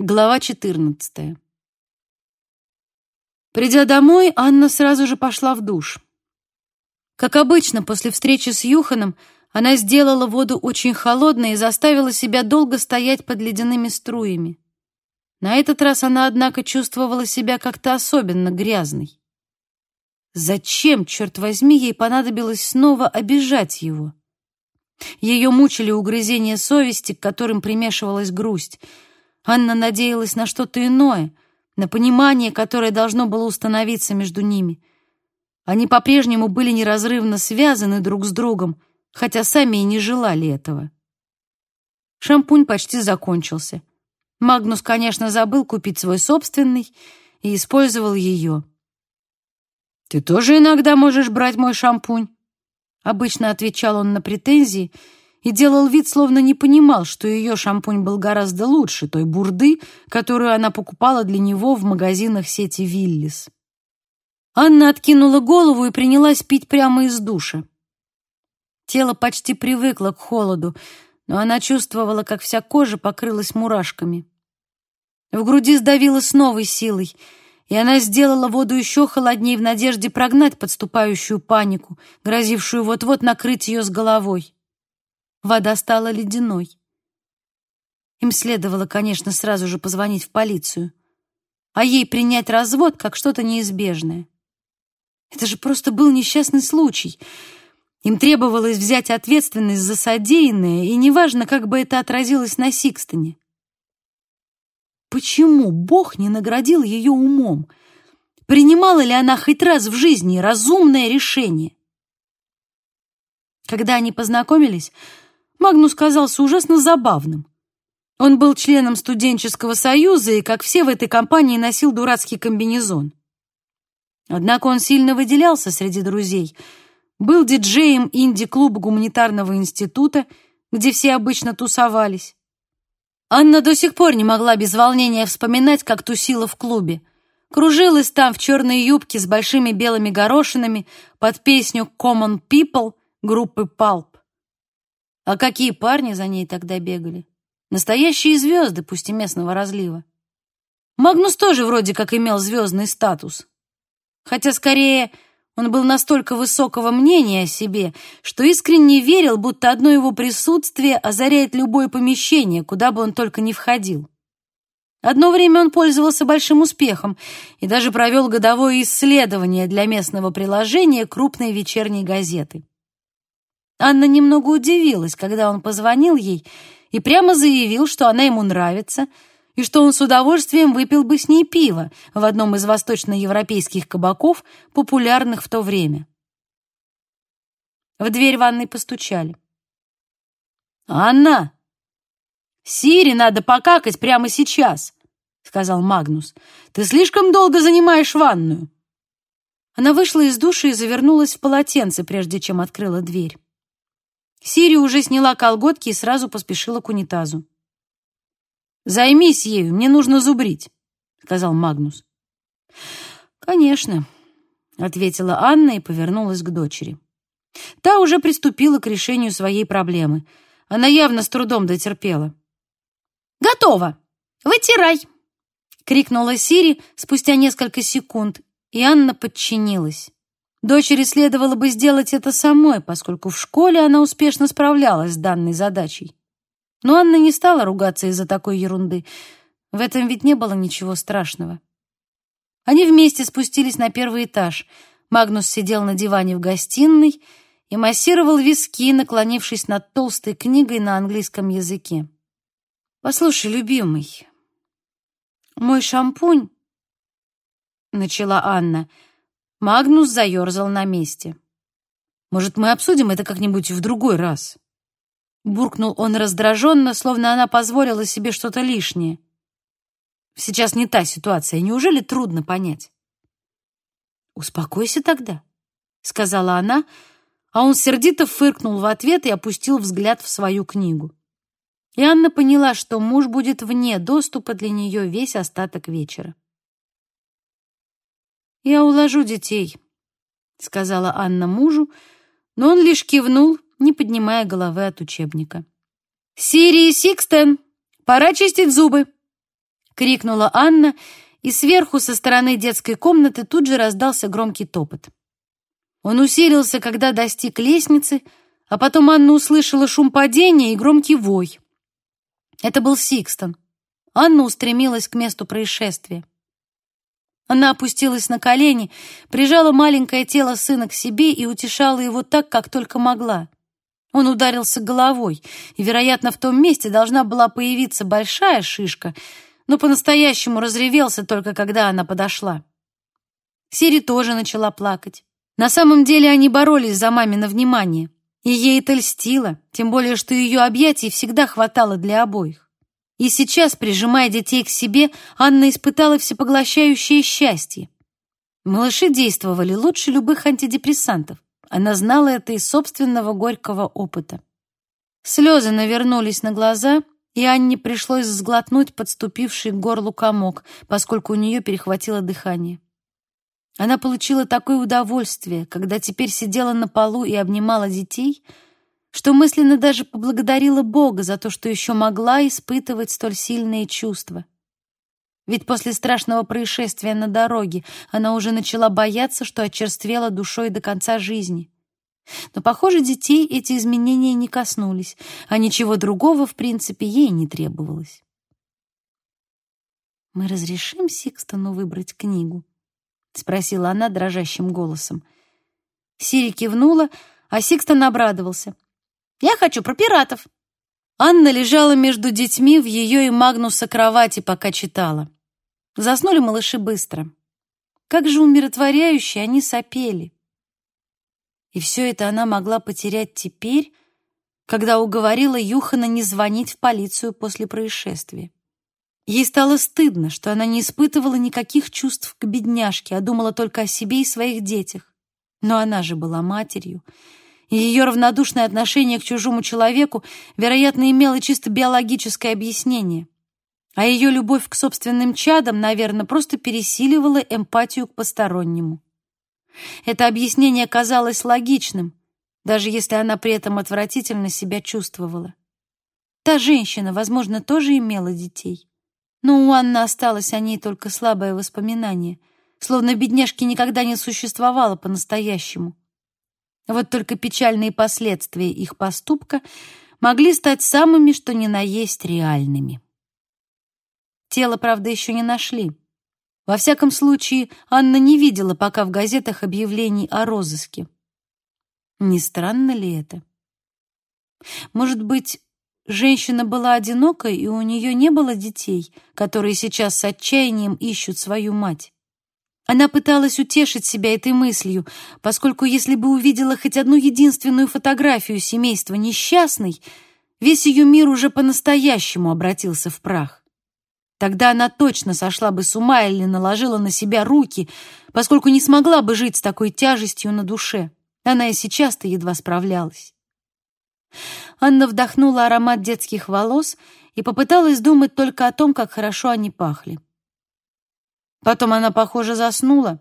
Глава 14. Придя домой, Анна сразу же пошла в душ. Как обычно, после встречи с Юханом она сделала воду очень холодной и заставила себя долго стоять под ледяными струями. На этот раз она, однако, чувствовала себя как-то особенно грязной. Зачем, черт возьми, ей понадобилось снова обижать его? Ее мучили угрызения совести, к которым примешивалась грусть — Анна надеялась на что-то иное, на понимание, которое должно было установиться между ними. Они по-прежнему были неразрывно связаны друг с другом, хотя сами и не желали этого. Шампунь почти закончился. Магнус, конечно, забыл купить свой собственный и использовал ее. «Ты тоже иногда можешь брать мой шампунь?» Обычно отвечал он на претензии — и делал вид, словно не понимал, что ее шампунь был гораздо лучше той бурды, которую она покупала для него в магазинах сети «Виллис». Анна откинула голову и принялась пить прямо из душа. Тело почти привыкло к холоду, но она чувствовала, как вся кожа покрылась мурашками. В груди сдавило с новой силой, и она сделала воду еще холоднее в надежде прогнать подступающую панику, грозившую вот-вот накрыть ее с головой. Вода стала ледяной. Им следовало, конечно, сразу же позвонить в полицию, а ей принять развод как что-то неизбежное. Это же просто был несчастный случай. Им требовалось взять ответственность за содеянное, и неважно, как бы это отразилось на Сикстоне. Почему Бог не наградил ее умом? Принимала ли она хоть раз в жизни разумное решение? Когда они познакомились, Магнус казался ужасно забавным. Он был членом студенческого союза и, как все в этой компании, носил дурацкий комбинезон. Однако он сильно выделялся среди друзей. Был диджеем инди-клуба гуманитарного института, где все обычно тусовались. Анна до сих пор не могла без волнения вспоминать, как тусила в клубе. Кружилась там в черной юбке с большими белыми горошинами под песню «Common People» группы Pulp. А какие парни за ней тогда бегали? Настоящие звезды, пусть и местного разлива. Магнус тоже вроде как имел звездный статус. Хотя, скорее, он был настолько высокого мнения о себе, что искренне верил, будто одно его присутствие озаряет любое помещение, куда бы он только не входил. Одно время он пользовался большим успехом и даже провел годовое исследование для местного приложения крупной вечерней газеты. Анна немного удивилась, когда он позвонил ей и прямо заявил, что она ему нравится, и что он с удовольствием выпил бы с ней пиво в одном из восточноевропейских кабаков, популярных в то время. В дверь ванной постучали. «Анна! Сири надо покакать прямо сейчас!» — сказал Магнус. «Ты слишком долго занимаешь ванную!» Она вышла из души и завернулась в полотенце, прежде чем открыла дверь. Сири уже сняла колготки и сразу поспешила к унитазу. «Займись ею, мне нужно зубрить», — сказал Магнус. «Конечно», — ответила Анна и повернулась к дочери. Та уже приступила к решению своей проблемы. Она явно с трудом дотерпела. «Готово! Вытирай!» — крикнула Сири спустя несколько секунд, и Анна подчинилась. Дочери следовало бы сделать это самой, поскольку в школе она успешно справлялась с данной задачей. Но Анна не стала ругаться из-за такой ерунды. В этом ведь не было ничего страшного. Они вместе спустились на первый этаж. Магнус сидел на диване в гостиной и массировал виски, наклонившись над толстой книгой на английском языке. «Послушай, любимый, мой шампунь...» — начала Анна — Магнус заерзал на месте. «Может, мы обсудим это как-нибудь в другой раз?» Буркнул он раздраженно, словно она позволила себе что-то лишнее. «Сейчас не та ситуация. Неужели трудно понять?» «Успокойся тогда», — сказала она, а он сердито фыркнул в ответ и опустил взгляд в свою книгу. И Анна поняла, что муж будет вне доступа для нее весь остаток вечера. «Я уложу детей», — сказала Анна мужу, но он лишь кивнул, не поднимая головы от учебника. «Сири Сикстен, пора чистить зубы!» —— крикнула Анна, и сверху со стороны детской комнаты тут же раздался громкий топот. Он усилился, когда достиг лестницы, а потом Анна услышала шум падения и громкий вой. Это был Сикстон. Анна устремилась к месту происшествия. Она опустилась на колени, прижала маленькое тело сына к себе и утешала его так, как только могла. Он ударился головой, и, вероятно, в том месте должна была появиться большая шишка, но по-настоящему разревелся только когда она подошла. Сири тоже начала плакать. На самом деле они боролись за мамино внимание, и ей это льстило, тем более, что ее объятий всегда хватало для обоих. И сейчас, прижимая детей к себе, Анна испытала всепоглощающее счастье. Малыши действовали лучше любых антидепрессантов. Она знала это из собственного горького опыта. Слезы навернулись на глаза, и Анне пришлось сглотнуть подступивший к горлу комок, поскольку у нее перехватило дыхание. Она получила такое удовольствие, когда теперь сидела на полу и обнимала детей, что мысленно даже поблагодарила Бога за то, что еще могла испытывать столь сильные чувства. Ведь после страшного происшествия на дороге она уже начала бояться, что очерствела душой до конца жизни. Но, похоже, детей эти изменения не коснулись, а ничего другого, в принципе, ей не требовалось. «Мы разрешим Сикстону выбрать книгу?» — спросила она дрожащим голосом. Сири кивнула, а Сикстон обрадовался. «Я хочу про пиратов». Анна лежала между детьми в ее и Магнуса кровати, пока читала. Заснули малыши быстро. Как же умиротворяюще они сопели. И все это она могла потерять теперь, когда уговорила Юхана не звонить в полицию после происшествия. Ей стало стыдно, что она не испытывала никаких чувств к бедняжке, а думала только о себе и своих детях. Но она же была матерью, ее равнодушное отношение к чужому человеку, вероятно, имело чисто биологическое объяснение. А ее любовь к собственным чадам, наверное, просто пересиливала эмпатию к постороннему. Это объяснение казалось логичным, даже если она при этом отвратительно себя чувствовала. Та женщина, возможно, тоже имела детей. Но у Анны осталось о ней только слабое воспоминание, словно бедняжки никогда не существовало по-настоящему. Вот только печальные последствия их поступка могли стать самыми, что ни на есть, реальными. Тело, правда, еще не нашли. Во всяком случае, Анна не видела пока в газетах объявлений о розыске. Не странно ли это? Может быть, Женщина была одинокой, и у нее не было детей, которые сейчас с отчаянием ищут свою мать. Она пыталась утешить себя этой мыслью, поскольку если бы увидела хоть одну единственную фотографию семейства несчастной, весь ее мир уже по-настоящему обратился в прах. Тогда она точно сошла бы с ума или наложила на себя руки, поскольку не смогла бы жить с такой тяжестью на душе. Она и сейчас-то едва справлялась. Анна вдохнула аромат детских волос и попыталась думать только о том, как хорошо они пахли. Потом она, похоже, заснула,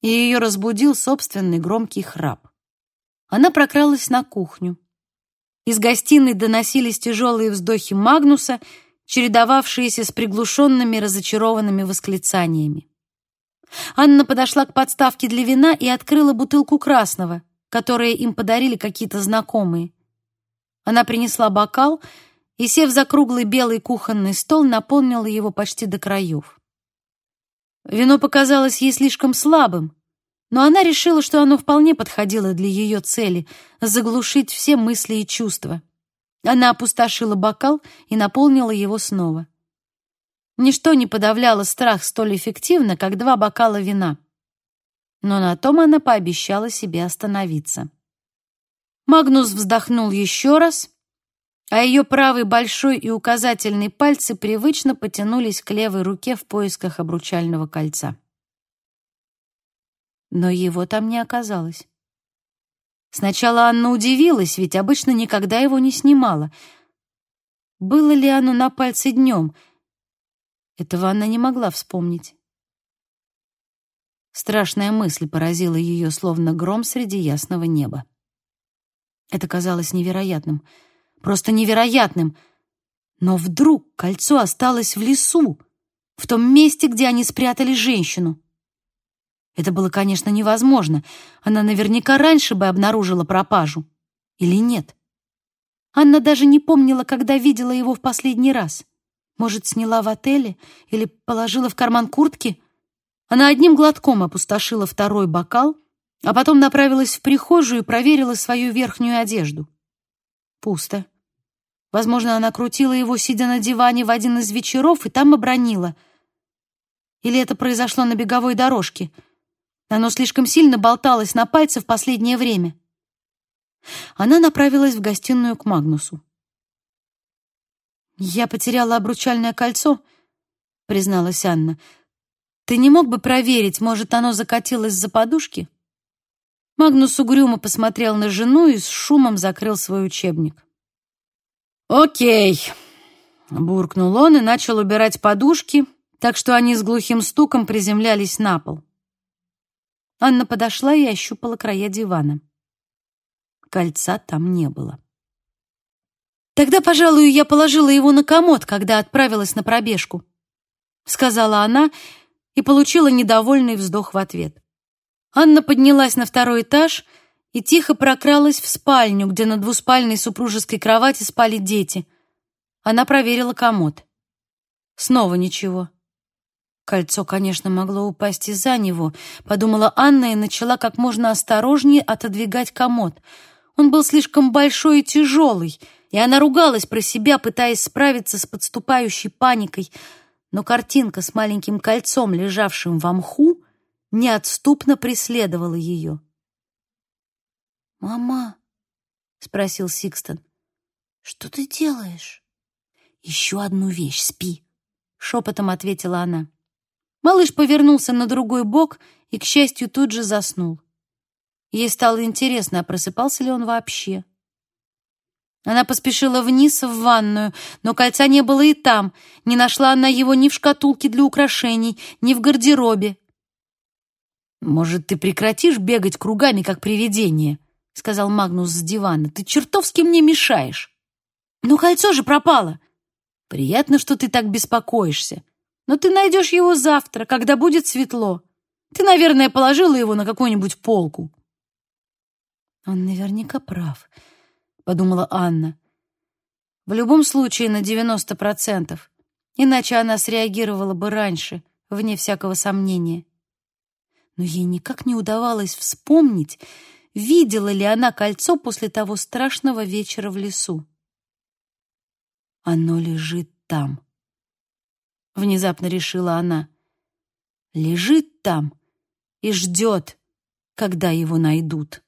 и ее разбудил собственный громкий храп. Она прокралась на кухню. Из гостиной доносились тяжелые вздохи Магнуса, чередовавшиеся с приглушенными разочарованными восклицаниями. Анна подошла к подставке для вина и открыла бутылку красного, которое им подарили какие-то знакомые. Она принесла бокал и, сев за круглый белый кухонный стол, наполнила его почти до краев. Вино показалось ей слишком слабым, но она решила, что оно вполне подходило для ее цели — заглушить все мысли и чувства. Она опустошила бокал и наполнила его снова. Ничто не подавляло страх столь эффективно, как два бокала вина. Но на том она пообещала себе остановиться. Магнус вздохнул еще раз, а ее правый большой и указательный пальцы привычно потянулись к левой руке в поисках обручального кольца. Но его там не оказалось. Сначала Анна удивилась, ведь обычно никогда его не снимала. Было ли оно на пальце днем? Этого она не могла вспомнить. Страшная мысль поразила ее, словно гром среди ясного неба. Это казалось невероятным, просто невероятным. Но вдруг кольцо осталось в лесу, в том месте, где они спрятали женщину. Это было, конечно, невозможно. Она наверняка раньше бы обнаружила пропажу. Или нет? Анна даже не помнила, когда видела его в последний раз. Может, сняла в отеле или положила в карман куртки? Она одним глотком опустошила второй бокал, а потом направилась в прихожую и проверила свою верхнюю одежду. Пусто. Возможно, она крутила его, сидя на диване в один из вечеров, и там обронила. Или это произошло на беговой дорожке. Оно слишком сильно болталось на пальце в последнее время. Она направилась в гостиную к Магнусу. «Я потеряла обручальное кольцо», — призналась Анна. «Ты не мог бы проверить, может, оно закатилось за подушки?» Магнус угрюмо посмотрел на жену и с шумом закрыл свой учебник. «Окей», — буркнул он и начал убирать подушки, так что они с глухим стуком приземлялись на пол. Анна подошла и ощупала края дивана. Кольца там не было. «Тогда, пожалуй, я положила его на комод, когда отправилась на пробежку», — сказала она и получила недовольный вздох в ответ. Анна поднялась на второй этаж и тихо прокралась в спальню, где на двуспальной супружеской кровати спали дети. Она проверила комод. Снова ничего. Кольцо, конечно, могло упасть из-за него, подумала Анна и начала как можно осторожнее отодвигать комод. Он был слишком большой и тяжелый, и она ругалась про себя, пытаясь справиться с подступающей паникой, но картинка с маленьким кольцом, лежавшим в мху, неотступно преследовала ее. «Мама», — спросил Сикстон, — «что ты делаешь?» «Еще одну вещь, спи», — шепотом ответила она. Малыш повернулся на другой бок и, к счастью, тут же заснул. Ей стало интересно, а просыпался ли он вообще. Она поспешила вниз в ванную, но кольца не было и там. Не нашла она его ни в шкатулке для украшений, ни в гардеробе. «Может, ты прекратишь бегать кругами, как привидение?» — сказал Магнус с дивана. «Ты чертовски мне мешаешь». «Ну, кольцо же пропало!» «Приятно, что ты так беспокоишься. Но ты найдешь его завтра, когда будет светло. Ты, наверное, положила его на какую-нибудь полку». «Он наверняка прав», — подумала Анна. «В любом случае на девяносто процентов. Иначе она среагировала бы раньше, вне всякого сомнения. Но ей никак не удавалось вспомнить, видела ли она кольцо после того страшного вечера в лесу. Оно лежит там. Внезапно решила она. Лежит там и ждет, когда его найдут.